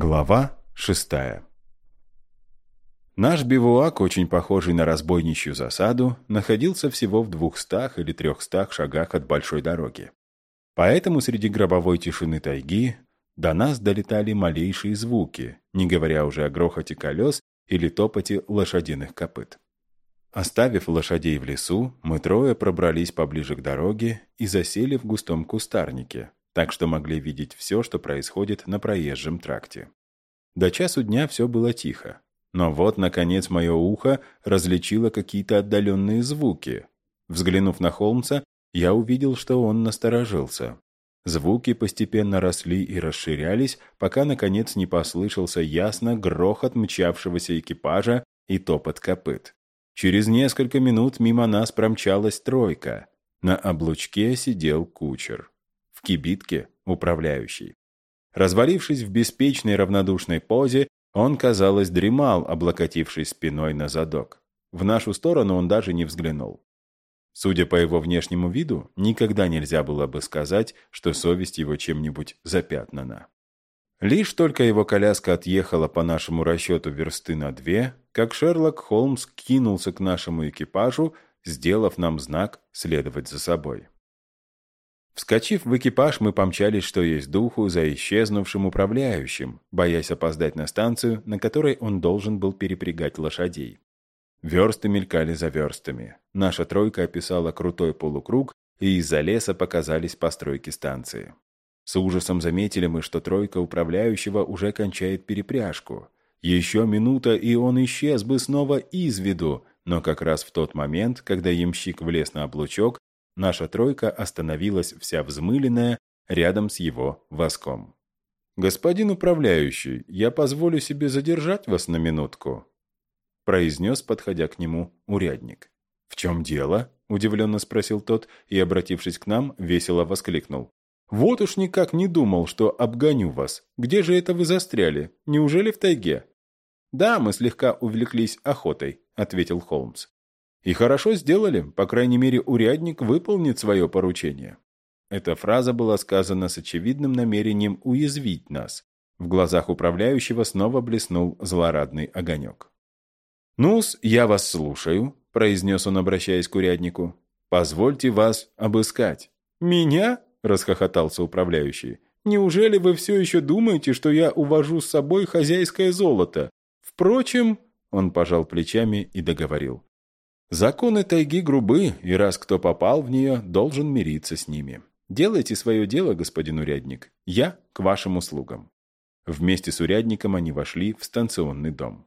Глава шестая Наш бивуак, очень похожий на разбойничью засаду, находился всего в двухстах или трехстах шагах от большой дороги. Поэтому среди гробовой тишины тайги до нас долетали малейшие звуки, не говоря уже о грохоте колес или топоте лошадиных копыт. Оставив лошадей в лесу, мы трое пробрались поближе к дороге и засели в густом кустарнике, так что могли видеть все, что происходит на проезжем тракте. До часу дня все было тихо. Но вот, наконец, мое ухо различило какие-то отдаленные звуки. Взглянув на Холмса, я увидел, что он насторожился. Звуки постепенно росли и расширялись, пока, наконец, не послышался ясно грохот мчавшегося экипажа и топот копыт. Через несколько минут мимо нас промчалась тройка. На облучке сидел кучер в кибитке управляющий. Развалившись в беспечной равнодушной позе, он, казалось, дремал, облокотившись спиной на задок. В нашу сторону он даже не взглянул. Судя по его внешнему виду, никогда нельзя было бы сказать, что совесть его чем-нибудь запятнана. Лишь только его коляска отъехала по нашему расчету версты на две, как Шерлок Холмс кинулся к нашему экипажу, сделав нам знак следовать за собой. Вскочив в экипаж, мы помчались, что есть духу, за исчезнувшим управляющим, боясь опоздать на станцию, на которой он должен был перепрягать лошадей. Версты мелькали за верстами. Наша тройка описала крутой полукруг, и из-за леса показались постройки станции. С ужасом заметили мы, что тройка управляющего уже кончает перепряжку. Еще минута, и он исчез бы снова из виду, но как раз в тот момент, когда ямщик влез на облучок, наша тройка остановилась вся взмыленная рядом с его воском. «Господин управляющий, я позволю себе задержать вас на минутку», произнес, подходя к нему, урядник. «В чем дело?» – удивленно спросил тот и, обратившись к нам, весело воскликнул. «Вот уж никак не думал, что обгоню вас. Где же это вы застряли? Неужели в тайге?» «Да, мы слегка увлеклись охотой», — ответил Холмс. И хорошо сделали, по крайней мере, урядник выполнит свое поручение. Эта фраза была сказана с очевидным намерением уязвить нас. В глазах управляющего снова блеснул злорадный огонек. «Ну-с, я вас слушаю», — произнес он, обращаясь к уряднику. «Позвольте вас обыскать». «Меня?» — расхохотался управляющий. «Неужели вы все еще думаете, что я увожу с собой хозяйское золото? Впрочем...» — он пожал плечами и договорил. Законы тайги грубы, и раз кто попал в нее, должен мириться с ними. Делайте свое дело, господин урядник. Я к вашим услугам». Вместе с урядником они вошли в станционный дом.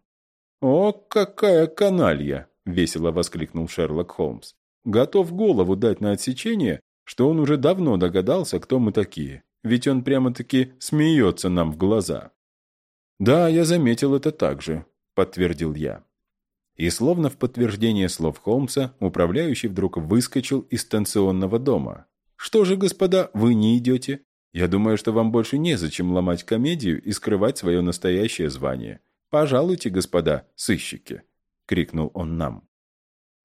«О, какая каналья!» — весело воскликнул Шерлок Холмс. «Готов голову дать на отсечение, что он уже давно догадался, кто мы такие. Ведь он прямо-таки смеется нам в глаза». «Да, я заметил это также», — подтвердил я. И словно в подтверждение слов Холмса, управляющий вдруг выскочил из станционного дома. «Что же, господа, вы не идете? Я думаю, что вам больше незачем ломать комедию и скрывать свое настоящее звание. Пожалуйте, господа, сыщики!» — крикнул он нам.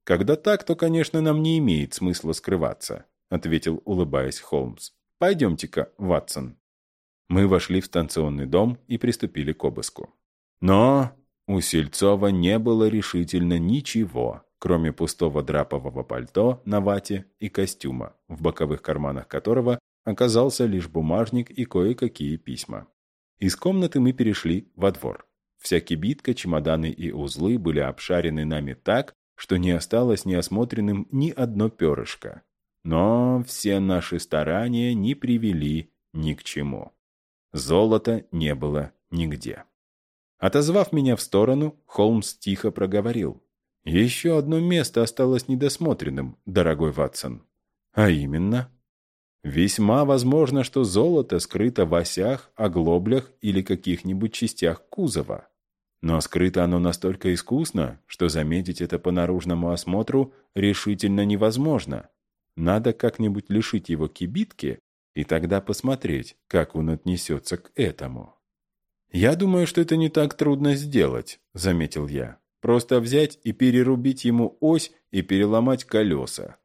«Когда так, то, конечно, нам не имеет смысла скрываться», — ответил, улыбаясь Холмс. «Пойдемте-ка, Ватсон». Мы вошли в станционный дом и приступили к обыску. Но у Сельцова не было решительно ничего, кроме пустого драпового пальто на вате и костюма, в боковых карманах которого оказался лишь бумажник и кое-какие письма. Из комнаты мы перешли во двор. Вся кибитка, чемоданы и узлы были обшарены нами так, что не осталось неосмотренным ни одно перышко. Но все наши старания не привели ни к чему. Золота не было нигде. Отозвав меня в сторону, Холмс тихо проговорил. «Еще одно место осталось недосмотренным, дорогой Ватсон. А именно...» Весьма возможно, что золото скрыто в осях, оглоблях или каких-нибудь частях кузова. Но скрыто оно настолько искусно, что заметить это по наружному осмотру решительно невозможно. Надо как-нибудь лишить его кибитки и тогда посмотреть, как он отнесется к этому. «Я думаю, что это не так трудно сделать», — заметил я. «Просто взять и перерубить ему ось и переломать колеса».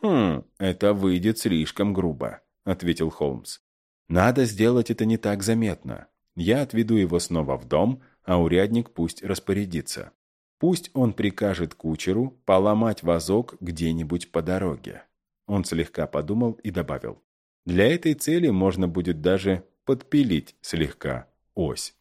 «Хм, это выйдет слишком грубо», — ответил Холмс. «Надо сделать это не так заметно. Я отведу его снова в дом, а урядник пусть распорядится. Пусть он прикажет кучеру поломать вазок где-нибудь по дороге. Он слегка подумал и добавил. Для этой цели можно будет даже подпилить слегка ось.